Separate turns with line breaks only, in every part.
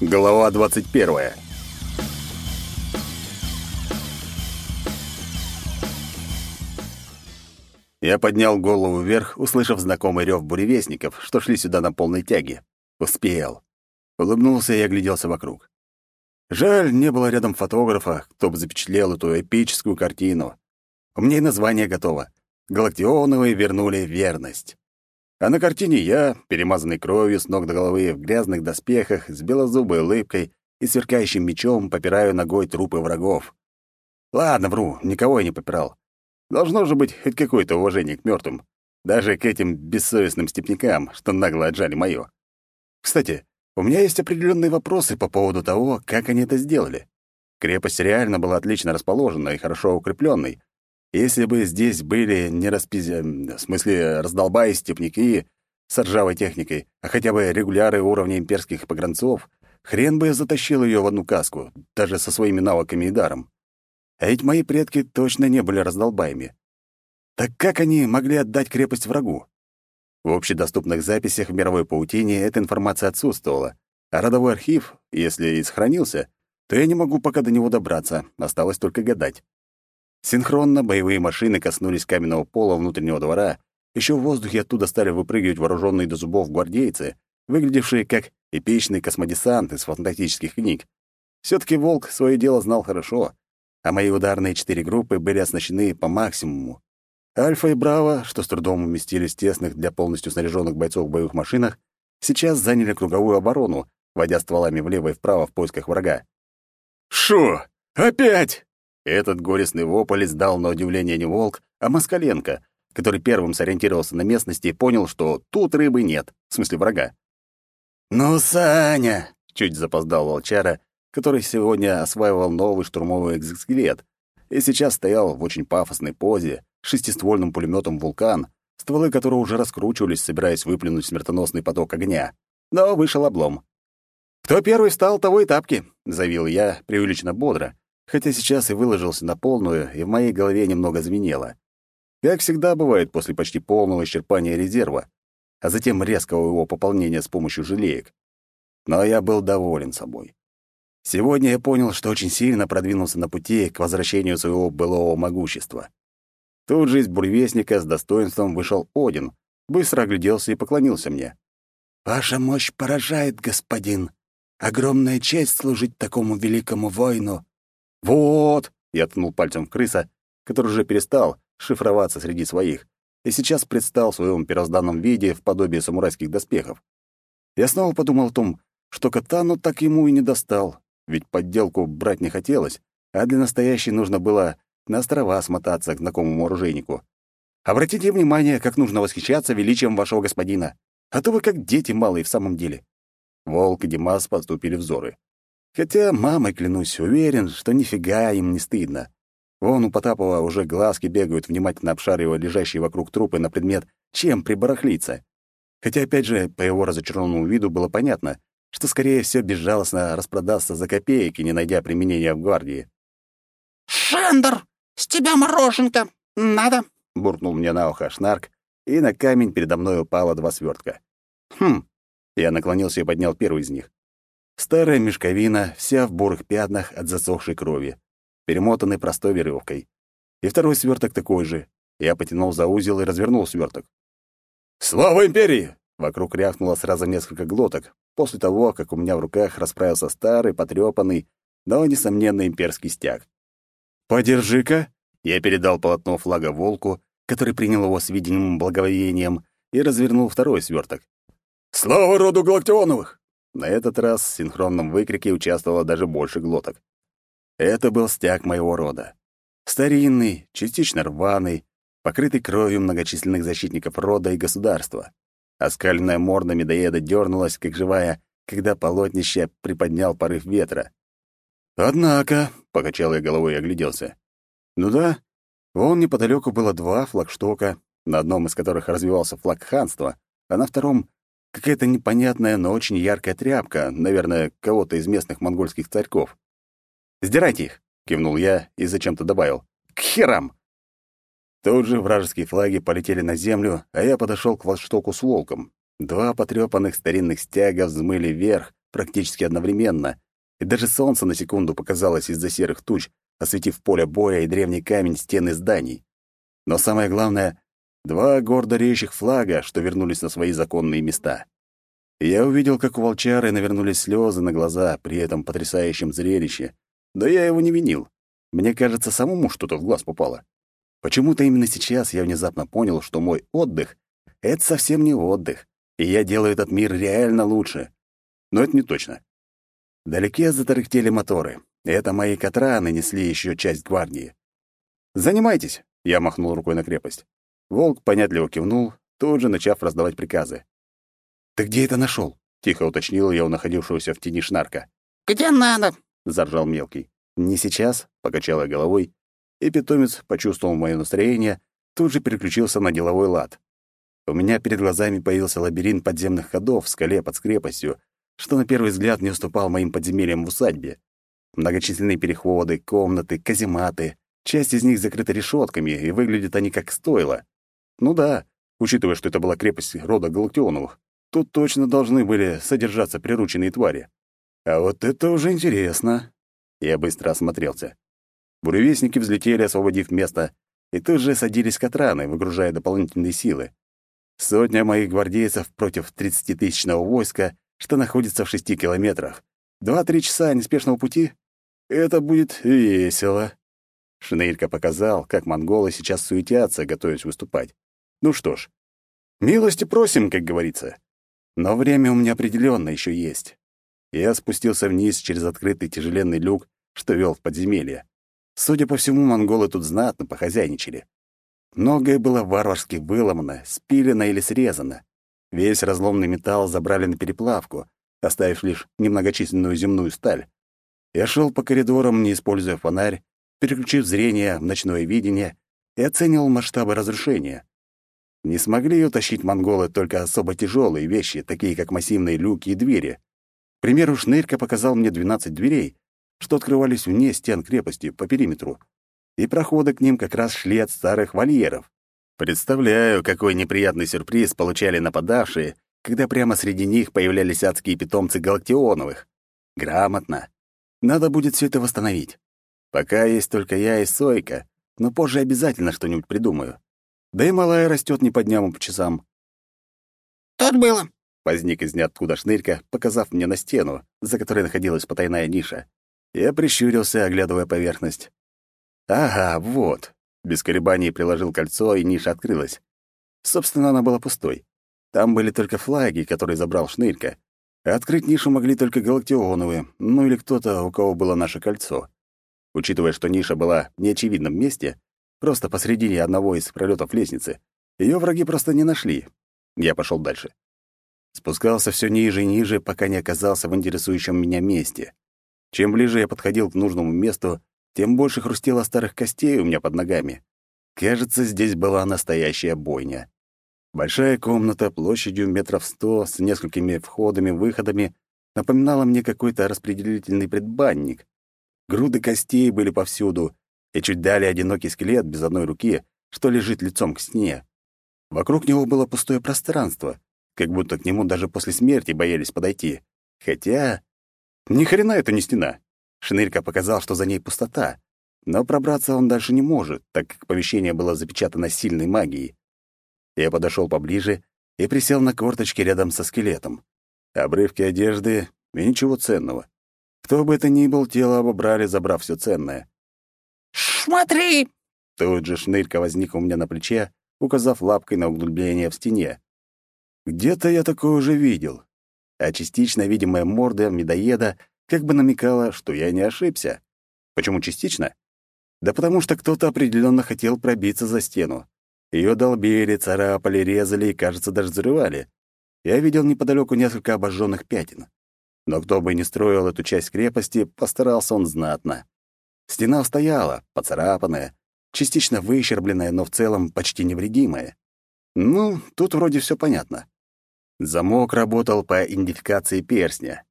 Глава 21. Я поднял голову вверх, услышав знакомый рев буревестников, что шли сюда на полной тяге. Успел. Улыбнулся и огляделся вокруг. Жаль, не было рядом фотографа, кто бы запечатлел эту эпическую картину. У меня и название готово. Галактионовы вернули верность. А на картине я, перемазанный кровью с ног до головы, в грязных доспехах, с белозубой улыбкой и сверкающим мечом попираю ногой трупы врагов. Ладно, вру, никого я не попирал. Должно же быть хоть какое-то уважение к мертвым, даже к этим бессовестным степнякам, что нагло отжали моё. Кстати, у меня есть определенные вопросы по поводу того, как они это сделали. Крепость реально была отлично расположена и хорошо укрепленной. Если бы здесь были не распиз... в смысле, раздолбаи степняки с ржавой техникой, а хотя бы регуляры уровня имперских погранцов, хрен бы я затащил ее в одну каску, даже со своими навыками и даром. А ведь мои предки точно не были раздолбаями. Так как они могли отдать крепость врагу? В общедоступных записях в мировой паутине эта информация отсутствовала, а родовой архив, если и сохранился, то я не могу пока до него добраться, осталось только гадать. Синхронно боевые машины коснулись каменного пола внутреннего двора, еще в воздухе оттуда стали выпрыгивать вооруженные до зубов гвардейцы, выглядевшие как эпичный космодесант из фантастических книг. все таки «Волк» свое дело знал хорошо, а мои ударные четыре группы были оснащены по максимуму. Альфа и Браво, что с трудом уместились в тесных для полностью снаряженных бойцов в боевых машинах, сейчас заняли круговую оборону, водя стволами влево и вправо в поисках врага. «Шо? Опять?» Этот горестный вопль издал на удивление не волк, а Москаленко, который первым сориентировался на местности и понял, что тут рыбы нет, в смысле врага. «Ну, Саня!» — чуть запоздал волчара, который сегодня осваивал новый штурмовый экзоскелет и сейчас стоял в очень пафосной позе, шестиствольным пулеметом «Вулкан», стволы которого уже раскручивались, собираясь выплюнуть смертоносный поток огня. Но вышел облом. «Кто первый встал, того и тапки», — заявил я преувеличенно бодро, хотя сейчас и выложился на полную, и в моей голове немного звенело. Как всегда бывает после почти полного исчерпания резерва, а затем резкого его пополнения с помощью желеек. Но я был доволен собой. Сегодня я понял, что очень сильно продвинулся на пути к возвращению своего былого могущества. Тут же из буревестника с достоинством вышел Один, быстро огляделся и поклонился мне. «Ваша мощь поражает, господин. Огромная честь служить такому великому воину». «Вот!» — я ткнул пальцем в крыса, который уже перестал шифроваться среди своих, и сейчас предстал в своем первозданном виде в подобии самурайских доспехов. Я снова подумал о том, что катану так ему и не достал, ведь подделку брать не хотелось, а для настоящей нужно было на острова смотаться к знакомому оружейнику. Обратите внимание, как нужно восхищаться величием вашего господина, а то вы как дети малые в самом деле. Волк и Димас поступили взоры. Хотя, мамой клянусь, уверен, что нифига им не стыдно. Вон у Потапова уже глазки бегают, внимательно обшаривая лежащие вокруг трупы на предмет, чем прибарахлиться. Хотя, опять же, по его разочарованному виду было понятно, что, скорее всего, безжалостно распродастся за копейки, не найдя применения в гвардии.
«Шендер, с тебя мороженка! Надо!»
— буркнул мне на ухо Шнарк, и на камень передо мной упало два свертка. «Хм!» — я наклонился и поднял первый из них. Старая мешковина, вся в бурых пятнах от засохшей крови, перемотанный простой веревкой. И второй сверток такой же. Я потянул за узел и развернул сверток. «Слава империи!» Вокруг рявкнуло сразу несколько глоток, после того, как у меня в руках расправился старый, потрёпанный, но, несомненно, имперский стяг. «Подержи-ка!» Я передал полотно флага волку, который принял его с видимым благоволением, и развернул второй сверток. «Слава роду Галактионовых!» На этот раз в синхронном выкрике участвовало даже больше глоток. Это был стяг моего рода. Старинный, частично рваный, покрытый кровью многочисленных защитников рода и государства. Оскаленная морда медоеда дернулась, как живая, когда полотнище приподнял порыв ветра. «Однако», — покачал я головой и огляделся. «Ну да, вон неподалеку было два флагштока, на одном из которых развивался флаг ханства, а на втором — какая-то непонятная, но очень яркая тряпка, наверное, кого-то из местных монгольских царьков. «Сдирайте их!» — кивнул я и зачем-то добавил. «К херам!» Тут же вражеские флаги полетели на землю, а я подошел к флагштоку с волком. Два потрепанных старинных стяга взмыли вверх, практически одновременно, и даже солнце на секунду показалось из-за серых туч, осветив поле боя и древний камень стены зданий. Но самое главное — два гордо реющих флага, что вернулись на свои законные места. Я увидел, как у волчары навернулись слезы на глаза при этом потрясающем зрелище. Да я его не винил. Мне кажется, самому что-то в глаз попало. Почему-то именно сейчас я внезапно понял, что мой отдых — это совсем не отдых, и я делаю этот мир реально лучше. Но это не точно. Вдалеке затарахтели моторы. Это мои катраны несли еще часть гвардии. «Занимайтесь!» — я махнул рукой на крепость. Волк понятливо кивнул, тут же начав раздавать приказы. «Ты где это нашел? тихо уточнил я у находившегося в тени шнарка.
«Где надо?»
— заржал мелкий. «Не сейчас», — покачал я головой, и питомец, почувствовав мое настроение, тут же переключился на деловой лад. У меня перед глазами появился лабиринт подземных ходов в скале под скрепостью, что на первый взгляд не уступал моим подземельям в усадьбе. Многочисленные переходы, комнаты, казематы. Часть из них закрыта решетками, и выглядят они как стойло. Ну да, учитывая, что это была крепость рода Галактионовых, тут точно должны были содержаться прирученные твари. А вот это уже интересно. Я быстро осмотрелся. Буревестники взлетели, освободив место, и тут же садились катраны, выгружая дополнительные силы. Сотня моих гвардейцев против тридцатитысячного войска что находится в шести километрах. Два-три часа неспешного пути — это будет весело. Шнырька показал, как монголы сейчас суетятся, готовясь выступать. Ну что ж, милости просим, как говорится. Но время у меня определенно еще есть. Я спустился вниз через открытый тяжеленный люк, что вел в подземелье. Судя по всему, монголы тут знатно похозяйничали. Многое было варварски выломано, спилено или срезано. Весь разломный металл забрали на переплавку, оставив лишь немногочисленную земную сталь. Я шел по коридорам, не используя фонарь, переключив зрение в ночное видение и оценивал масштабы разрушения. Не смогли утащить монголы только особо тяжелые вещи, такие как массивные люки и двери. К примеру, Шнырька показал мне 12 дверей, что открывались вне стен крепости по периметру, и проходы к ним как раз шли от старых вольеров. Представляю, какой неприятный сюрприз получали нападавшие, когда прямо среди них появлялись адские питомцы галактионовых. Грамотно. Надо будет все это восстановить. Пока есть только я и Сойка, но позже обязательно что-нибудь придумаю. Да и малая растет не по дням, а по часам.
«Тут было», —
возник из ниоткуда шнырька, показав мне на стену, за которой находилась потайная ниша. Я прищурился, оглядывая поверхность. «Ага, вот. Без колебаний приложил кольцо, и ниша открылась. Собственно, она была пустой. Там были только флаги, которые забрал Шнырька. А открыть нишу могли только галактионовые, ну или кто-то, у кого было наше кольцо. Учитывая, что ниша была в неочевидном месте, просто посредине одного из пролетов лестницы, ее враги просто не нашли. Я пошел дальше. Спускался все ниже и ниже, пока не оказался в интересующем меня месте. Чем ближе я подходил к нужному месту, тем больше хрустело старых костей у меня под ногами. Кажется, здесь была настоящая бойня. Большая комната площадью метров сто с несколькими входами-выходами напоминала мне какой-то распределительный предбанник. Груды костей были повсюду, и чуть далее одинокий скелет без одной руки, что лежит лицом к стене. Вокруг него было пустое пространство, как будто к нему даже после смерти боялись подойти. Хотя... Ни хрена это не стена. Шнырька показал, что за ней пустота, но пробраться он дальше не может, так как помещение было запечатано сильной магией. Я подошел поближе и присел на корточки рядом со скелетом. Обрывки одежды и ничего ценного. Кто бы это ни был, тело обобрали, забрав все ценное.
«Смотри!»
Тут же шнырька возник у меня на плече, указав лапкой на углубление в стене. Где-то я такое уже видел. А частично видимая морда медоеда как бы намекала, что я не ошибся. Почему частично? Да потому что кто-то определенно хотел пробиться за стену. Ее долбили, царапали, резали и, кажется, даже взрывали. Я видел неподалеку несколько обожженных пятен. Но кто бы ни строил эту часть крепости, постарался он знатно. Стена устояла, поцарапанная, частично выщербленная, но в целом почти невредимая. Ну, тут вроде все понятно. Замок работал по идентификации перстня.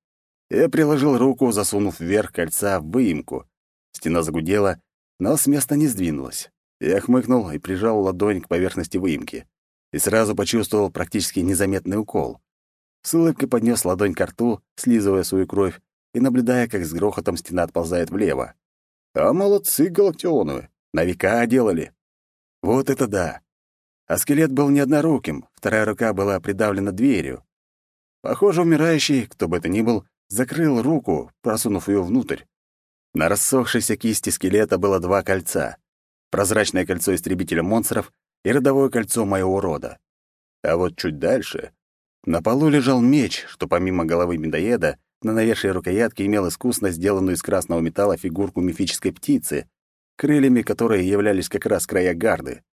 Я приложил руку, засунув вверх кольца в выемку. Стена загудела, но с места не сдвинулась. Я хмыкнул и прижал ладонь к поверхности выемки. И сразу почувствовал практически незаметный укол. С улыбкой поднес ладонь к рту, слизывая свою кровь, и наблюдая, как с грохотом стена отползает влево. А молодцы галактионовы, на века делали. Вот это да. А скелет был не одноруким, вторая рука была придавлена дверью. Похоже, умирающий, кто бы это ни был, закрыл руку, просунув ее внутрь. На рассохшейся кисти скелета было два кольца. Прозрачное кольцо истребителя монстров и родовое кольцо моего рода. А вот чуть дальше на полу лежал меч, что помимо головы медоеда на навершие рукоятки имел искусно сделанную из красного металла фигурку мифической птицы, крыльями которой являлись как раз края гарды.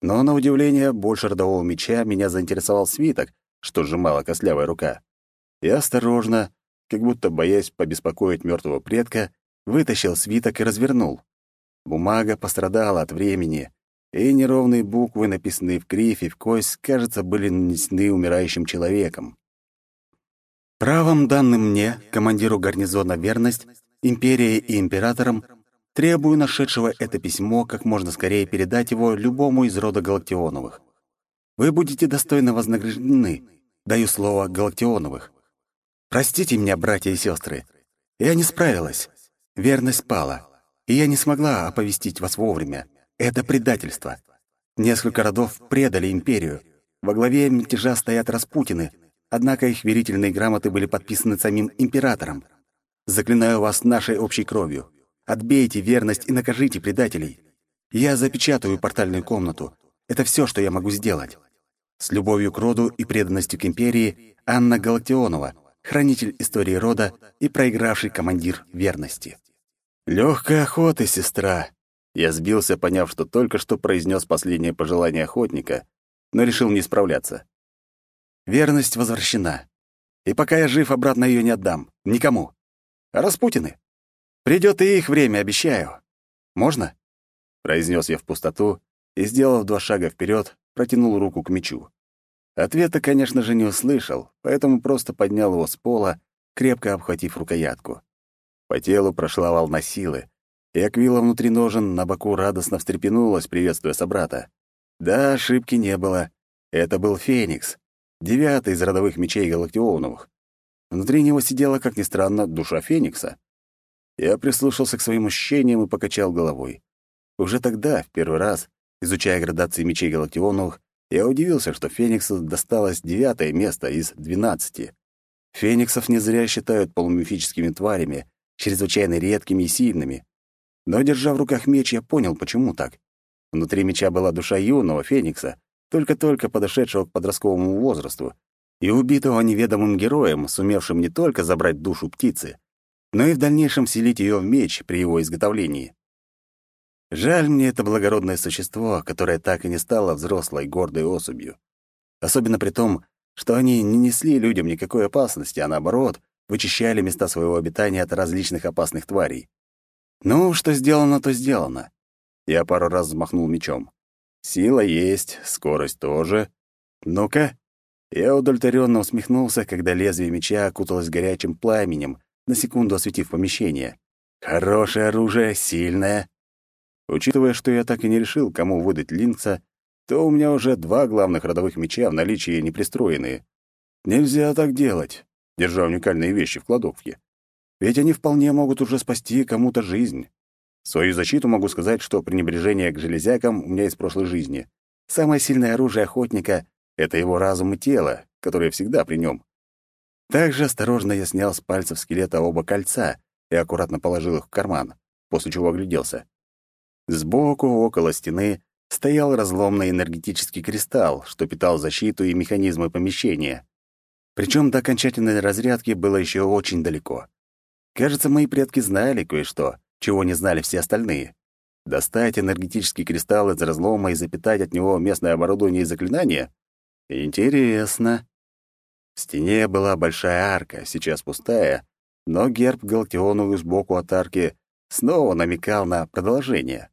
Но, на удивление, больше родового меча меня заинтересовал свиток, что сжимала костлявая рука. Я осторожно, как будто боясь побеспокоить мертвого предка, вытащил свиток и развернул. Бумага пострадала от времени, и неровные буквы, написанные в кривь и в кость, кажется, были нанесены умирающим человеком. Правом данным мне, командиру гарнизона «Верность», империи и императорам, требую нашедшего это письмо как можно скорее передать его любому из рода Галактионовых. Вы будете достойно вознаграждены, даю слово Галактионовых. Простите меня, братья и сестры, я не справилась, верность пала, и я не смогла оповестить вас вовремя. Это предательство. Несколько родов предали империю. Во главе мятежа стоят Распутины, однако их верительные грамоты были подписаны самим императором. Заклинаю вас нашей общей кровью. Отбейте верность и накажите предателей. Я запечатаю портальную комнату. Это все, что я могу сделать. С любовью к роду и преданностью к империи Анна Галактионова, хранитель истории рода и проигравший командир верности. Легкой охоты, сестра, я сбился, поняв, что только что произнес последнее пожелание охотника, но решил не справляться. Верность возвращена. И пока я жив, обратно ее не отдам. Никому. А Распутины? Придет и их время, обещаю. Можно? произнес я в пустоту и, сделав два шага вперед, протянул руку к мечу. Ответа, конечно же, не услышал, поэтому просто поднял его с пола, крепко обхватив рукоятку. По телу прошла волна силы, и Аквила внутри ножен на боку радостно встрепенулась, приветствуя собрата. Да, ошибки не было. Это был Феникс, девятый из родовых мечей Галактионовых. Внутри него сидела, как ни странно, душа Феникса. Я прислушался к своим ощущениям и покачал головой. Уже тогда, в первый раз, изучая градации мечей Галактионовых, я удивился, что Фениксу досталось девятое место из двенадцати. Фениксов не зря считают полумифическими тварями, чрезвычайно редкими и сильными. Но, держа в руках меч, я понял, почему так. Внутри меча была душа юного феникса, только-только подошедшего к подростковому возрасту, и убитого неведомым героем, сумевшим не только забрать душу птицы, но и в дальнейшем вселить ее в меч при его изготовлении. Жаль мне это благородное существо, которое так и не стало взрослой гордой особью. Особенно при том, что они не несли людям никакой опасности, а наоборот, вычищали места своего обитания от различных опасных тварей. Ну, что сделано, то сделано. Я пару раз взмахнул мечом. Сила есть, скорость тоже. Ну-ка. Я удовлетворенно усмехнулся, когда лезвие меча окуталось горячим пламенем, на секунду осветив помещение. Хорошее оружие, сильное. Учитывая, что я так и не решил, кому выдать линкса, то у меня уже два главных родовых меча в наличии непристроенные. Нельзя так делать, держа уникальные вещи в кладовке. Ведь они вполне могут уже спасти кому-то жизнь. В свою защиту могу сказать, что пренебрежение к железякам у меня из прошлой жизни. Самое сильное оружие охотника — это его разум и тело, которое всегда при нем. Также осторожно я снял с пальцев скелета оба кольца и аккуратно положил их в карман, после чего огляделся. Сбоку, около стены, стоял разломный энергетический кристалл, что питал защиту и механизмы помещения. Причем до окончательной разрядки было еще очень далеко. Кажется, мои предки знали кое-что, чего не знали все остальные. Достать энергетический кристалл из разлома и запитать от него местное оборудование и заклинания? Интересно. В стене была большая арка, сейчас пустая, но герб Галактионовую сбоку от арки снова намекал на продолжение.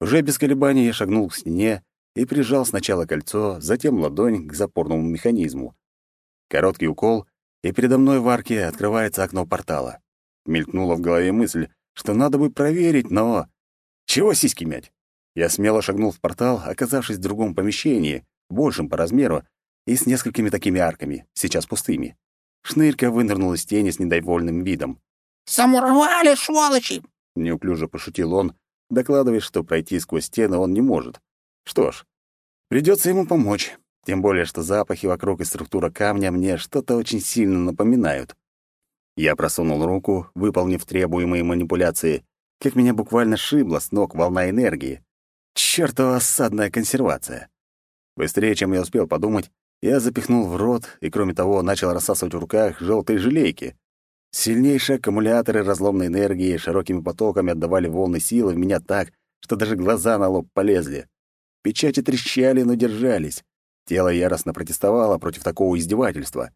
Уже без колебаний я шагнул к стене и прижал сначала кольцо, затем ладонь к запорному механизму. Короткий укол, и передо мной в арке открывается окно портала. Мелькнула в голове мысль, что надо бы проверить, но... Чего сиськи мять? Я смело шагнул в портал, оказавшись в другом помещении, большем по размеру, и с несколькими такими арками, сейчас пустыми. Шнырька вынырнул из тени с недовольным видом.
«Замуровали, сволочи!»
— неуклюже пошутил он, докладывая, что пройти сквозь стены он не может. Что ж, придется ему помочь, тем более что запахи вокруг и структура камня мне что-то очень сильно напоминают. Я просунул руку, выполнив требуемые манипуляции, как меня буквально шибло с ног волна энергии. Чёртова осадная консервация. Быстрее, чем я успел подумать, я запихнул в рот и, кроме того, начал рассасывать в руках желтые желейки. Сильнейшие аккумуляторы разломной энергии широкими потоками отдавали волны силы в меня так, что даже глаза на лоб полезли. Печати трещали, но держались. Тело яростно протестовало против такого издевательства.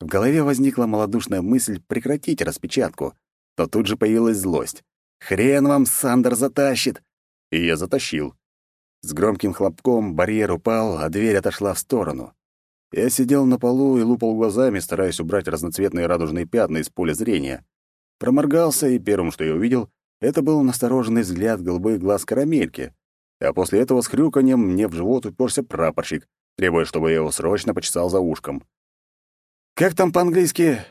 В голове возникла малодушная мысль прекратить распечатку, но тут же появилась злость. «Хрен вам Сандер затащит!» И я затащил. С громким хлопком барьер упал, а дверь отошла в сторону. Я сидел на полу и лупал глазами, стараясь убрать разноцветные радужные пятна из поля зрения. Проморгался, и первым, что я увидел, это был настороженный взгляд голубых глаз карамельки. А после этого с хрюканьем мне в живот уперся прапорщик, требуя, чтобы я его срочно почесал за ушком. «Как там по-английски?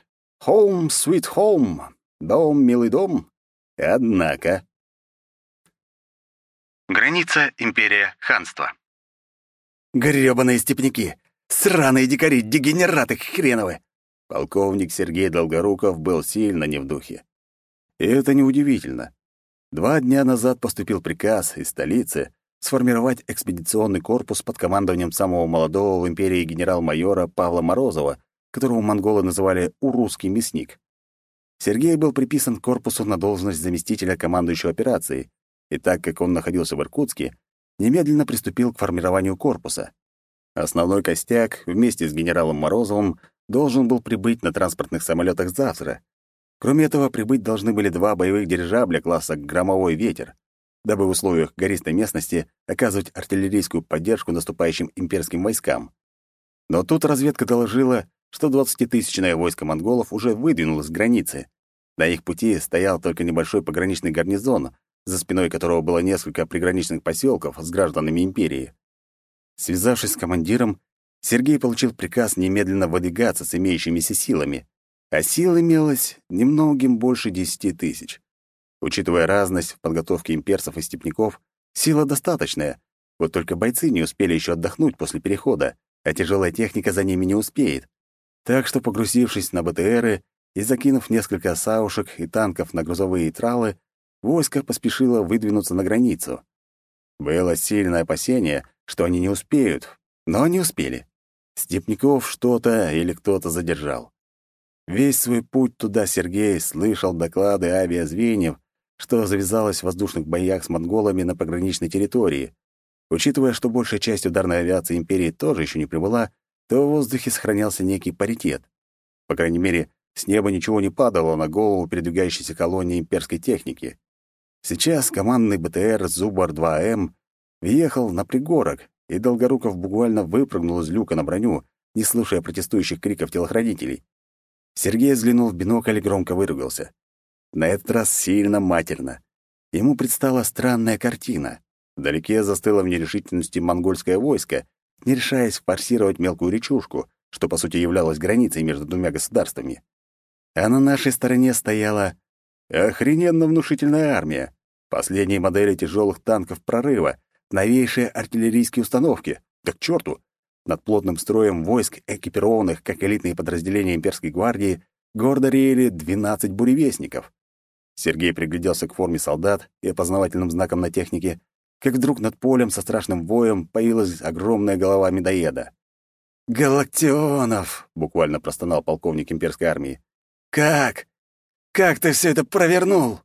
Home, sweet home. Дом, милый дом?» Однако...
Граница, империя, ханство.
Грёбаные степняки! Сраные дикари, дегенераты хреновы!» Полковник Сергей Долгоруков был сильно не в духе. И это неудивительно. Два дня назад поступил приказ из столицы сформировать экспедиционный корпус под командованием самого молодого в империи генерал-майора Павла Морозова, которого монголы называли «урусский мясник». Сергей был приписан к корпусу на должность заместителя командующего операцией, и так как он находился в Иркутске, немедленно приступил к формированию корпуса. Основной костяк вместе с генералом Морозовым должен был прибыть на транспортных самолетах завтра. Кроме этого, прибыть должны были два боевых дирижабля класса «Громовой ветер», дабы в условиях гористой местности оказывать артиллерийскую поддержку наступающим имперским войскам. Но тут разведка доложила, что 20-тысячное войско монголов уже выдвинулось с границы. На их пути стоял только небольшой пограничный гарнизон, за спиной которого было несколько приграничных поселков с гражданами империи. Связавшись с командиром, Сергей получил приказ немедленно выдвигаться с имеющимися силами, а сил имелось немногим больше десяти тысяч. Учитывая разность в подготовке имперцев и степняков, сила достаточная, вот только бойцы не успели еще отдохнуть после перехода, а тяжелая техника за ними не успеет. Так что, погрузившись на БТРы и закинув несколько саушек и танков на грузовые тралы, войско поспешило выдвинуться на границу. Было сильное опасение, что они не успеют, но они успели. Степняков что-то или кто-то задержал. Весь свой путь туда Сергей слышал доклады авиазвеньев, что завязалось в воздушных боях с монголами на пограничной территории. Учитывая, что большая часть ударной авиации империи тоже еще не прибыла, то в воздухе сохранялся некий паритет. По крайней мере, с неба ничего не падало на голову передвигающейся колонии имперской техники. Сейчас командный БТР «Зубар-2М» въехал на пригорок, и Долгоруков буквально выпрыгнул из люка на броню, не слушая протестующих криков телохранителей. Сергей взглянул в бинокль и громко выругался. На этот раз сильно матерно. Ему предстала странная картина. Вдалеке застыло в нерешительности монгольское войско, не решаясь форсировать мелкую речушку, что, по сути, являлась границей между двумя государствами. А на нашей стороне стояла охрененно внушительная армия, последние модели тяжелых танков прорыва, новейшие артиллерийские установки. Да к черту! Над плотным строем войск, экипированных, как элитные подразделения имперской гвардии, гордо реяли 12 буревестников. Сергей пригляделся к форме солдат и опознавательным знаком на технике, как вдруг над полем со страшным воем появилась огромная голова медоеда. «Галактионов!» — буквально простонал полковник имперской армии. «Как? Как ты все это провернул?»